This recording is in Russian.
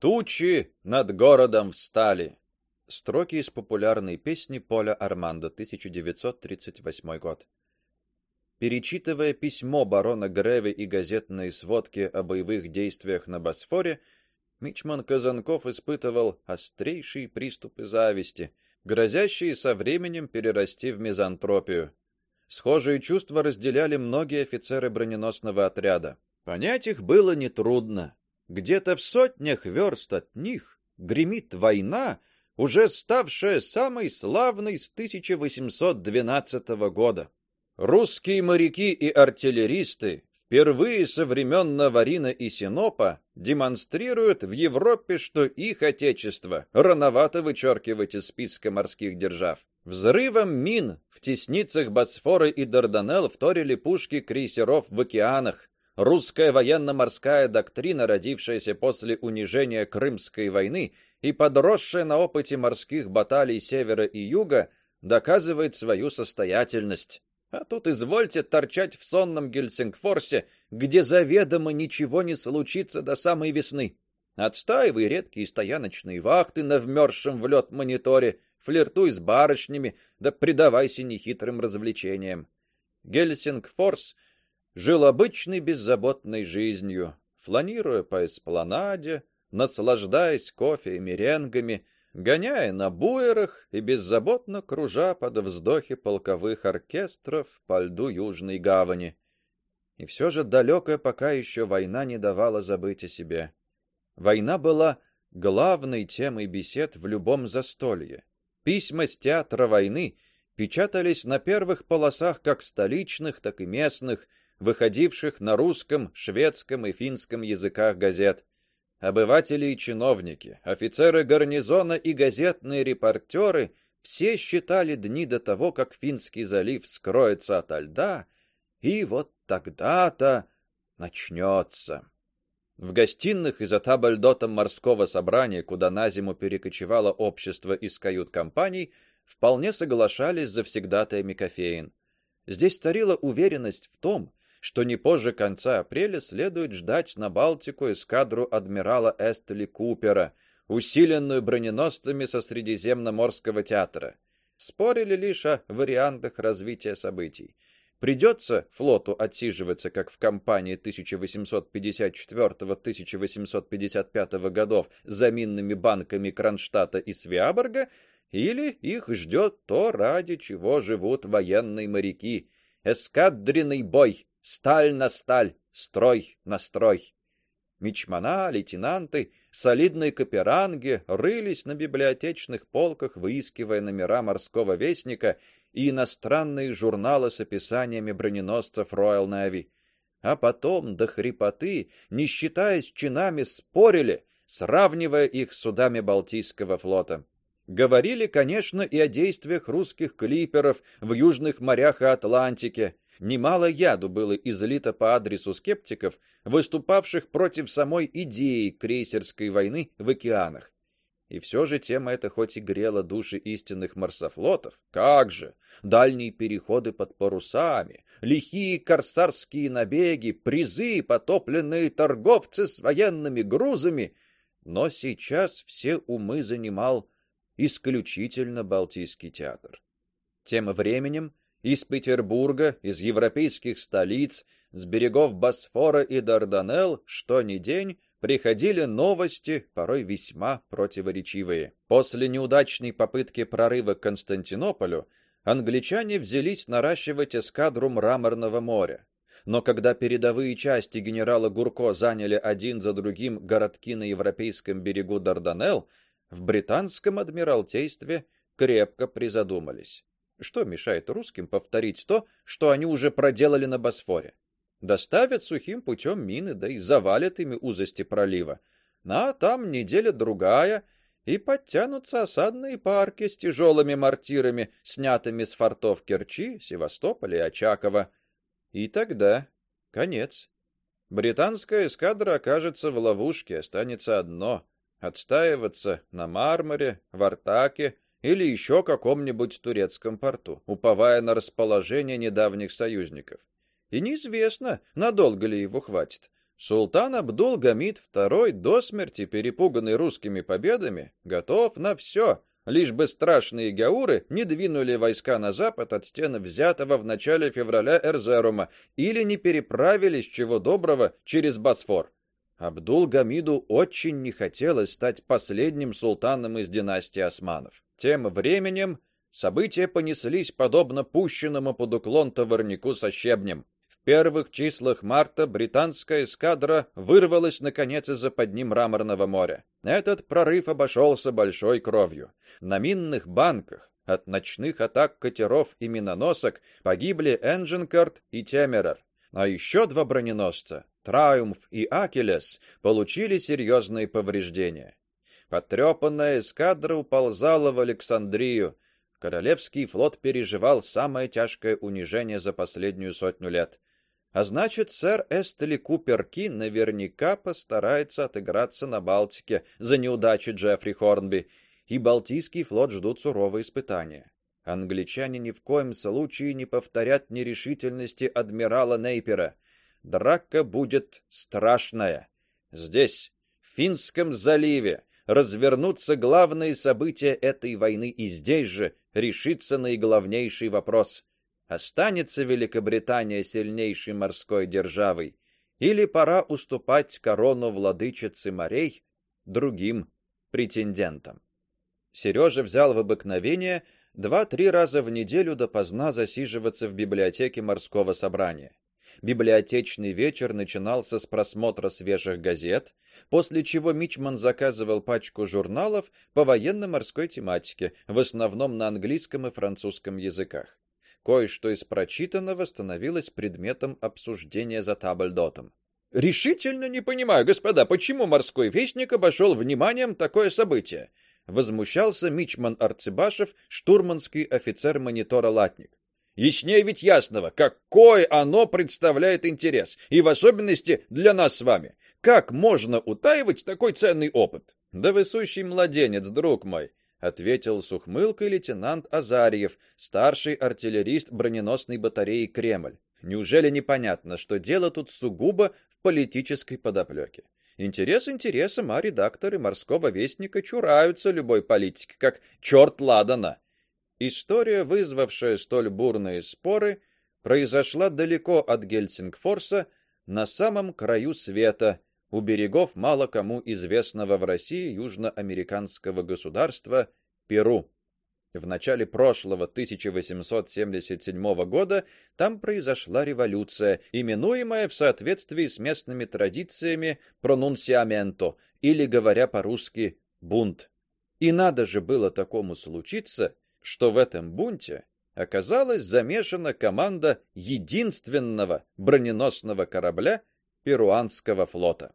Тучи над городом встали. Строки из популярной песни Поля Армандо, 1938 год. Перечитывая письмо барона Греви и газетные сводки о боевых действиях на Босфоре, Мичман Казанков испытывал острейшие приступы зависти, грозящие со временем перерасти в мизантропию. Схожие чувства разделяли многие офицеры броненосного отряда. Понять их было не трудно. Где-то в сотнях верст от них гремит война, уже ставшая самой славной с 1812 года. Русские моряки и артиллеристы впервые со времен Наварина и Синопа демонстрируют в Европе, что их отечество рановато вычеркивать из списка морских держав. Взрывом мин в тесницах Босфора и Дарданелл вторили пушки крейсеров в океанах. Русская военно-морская доктрина, родившаяся после унижения Крымской войны и подросшая на опыте морских баталий севера и юга, доказывает свою состоятельность. А тут извольте торчать в сонном Гельсингфорсе, где заведомо ничего не случится до самой весны. Отстаивай редкие стояночные вахты на вмерзшем в лед мониторе, флиртуй с барышнями, да предавайся нехитрым развлечениям. Гельсингфорс жил обычной беззаботной жизнью, фланируя по эспланаде, наслаждаясь кофе и меренгами, гоняя на буерах и беззаботно кружа под вздохи полковых оркестров по льду Южной гавани. И все же далекая пока еще война не давала забыть о себе. Война была главной темой бесед в любом застолье. Письма с театра войны печатались на первых полосах как столичных, так и местных, выходивших на русском, шведском и финском языках газет. Обыватели и чиновники, офицеры гарнизона и газетные репортеры все считали дни до того, как Финский залив скроется ото льда, и вот тогда-то начнется. В гостиных из Атабальдотом морского собрания, куда на зиму перекочевало общество из кают-компаний, вполне соглашались за завсегдатаями кофеин. Здесь царила уверенность в том, что не позже конца апреля следует ждать на Балтику эскадру адмирала Эстли Купера, усиленную броненосцами со Средиземноморского театра. Спорили лишь о вариантах развития событий. Придется флоту отсиживаться, как в кампании 1854-1855 годов за минными банками Кронштадта и Свиаборга, или их ждет то, ради чего живут военные моряки эскадренный бой, Сталь на сталь, строй на строй. Мичмана, лейтенанты, солидные каперанги рылись на библиотечных полках, выискивая номера морского вестника и иностранные журналы с описаниями броненосцев Royal Navy. А потом до хрипоты, не считаясь чинами, спорили, сравнивая их с судами Балтийского флота. Говорили, конечно, и о действиях русских клиперов в южных морях и Атлантике, немало яду было излито по адресу скептиков, выступавших против самой идеи крейсерской войны в океанах. И все же тема эта хоть и грела души истинных марсофлотов, как же дальние переходы под парусами, лихие корсарские набеги, призы, потопленные торговцы с военными грузами, но сейчас все умы занимал исключительно Балтийский театр. Тем временем из Петербурга, из европейских столиц, с берегов Босфора и Дарданелл что ни день приходили новости, порой весьма противоречивые. После неудачной попытки прорыва к Константинополю англичане взялись наращивать эскадру Мраморного моря. Но когда передовые части генерала Гурко заняли один за другим городки на европейском берегу Дарданелл, в британском адмиралтействе крепко призадумались. Что мешает русским повторить то, что они уже проделали на Босфоре? Доставят сухим путем мины, да и завалят ими узости пролива. А там неделя другая, и подтянутся осадные парки с тяжелыми мортирами, снятыми с фортов Керчи, Севастополя и Очакова. И тогда конец. Британская эскадра окажется в ловушке, останется одно отстаиваться на Мармаре, в Артаке или еще каком-нибудь турецком порту, уповая на расположение недавних союзников. И неизвестно, надолго ли его хватит. Султан Абдул-Гамид II, до смерти перепуганный русскими победами, готов на все, лишь бы страшные гауры не двинули войска на запад от стен взятого в начале февраля Эрзерума или не переправились чего доброго через Босфор. Абдул-Гамиду очень не хотелось стать последним султаном из династии османов. Тем временем события понеслись подобно пущенному под уклон товарнику со щебнем первых числах марта британская эскадра вырвалась наконец из за под ним мраморного моря. Этот прорыв обошелся большой кровью. На минных банках от ночных атак катеров и миноносок погибли Энджинкарт и Темерер. А еще два броненосца, Триумф и Акелес, получили серьезные повреждения. Потрепанная эскадра уползала в Александрию. Королевский флот переживал самое тяжкое унижение за последнюю сотню лет. А значит, сэр Эстли Купер Ки наверняка постарается отыграться на Балтике за неудачи Джеффри Хорнби, и Балтийский флот ждут суровые испытания. Англичане ни в коем случае не повторят нерешительности адмирала Нейпера. Драка будет страшная. Здесь, в Финском заливе, развернутся главные события этой войны, и здесь же решится наиглавнейший вопрос: Останется Великобритания сильнейшей морской державой или пора уступать корону владычицы морей другим претендентам? Сережа взял в обыкновение два-три раза в неделю допоздна засиживаться в библиотеке морского собрания. Библиотечный вечер начинался с просмотра свежих газет, после чего Мичман заказывал пачку журналов по военно-морской тематике, в основном на английском и французском языках. Кое-что из прочитанного становилось предметом обсуждения за табльдотом. Решительно не понимаю, господа, почему морской вестник обошел вниманием такое событие, возмущался мичман Арцебашев, штурманский офицер монитора Латник. Яснее ведь ясного, какой оно представляет интерес, и в особенности для нас с вами. Как можно утаивать такой ценный опыт? Да вы сущий младенец, друг мой ответил с ухмылкой лейтенант Азарьев, старший артиллерист броненосной батареи Кремль. Неужели непонятно, что дело тут сугубо в политической подоплеке? Интерес интересом, а редакторы морского вестника чураются любой политики, как черт ладана. История, вызвавшая столь бурные споры, произошла далеко от Гельсингфорса, на самом краю света, у берегов мало кому известного в России южноамериканского государства Перу. В начале прошлого 1877 года там произошла революция, именуемая в соответствии с местными традициями пронунсиаменто, или говоря по-русски бунт. И надо же было такому случиться, что в этом бунте оказалась замешана команда единственного броненосного корабля перуанского флота.